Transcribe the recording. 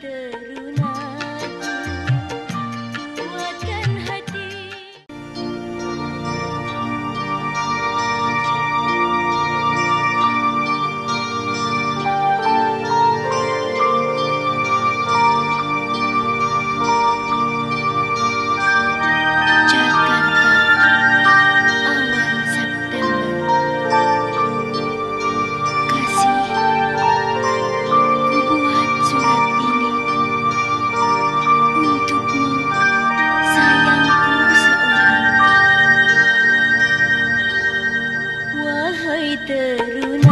teru Tarun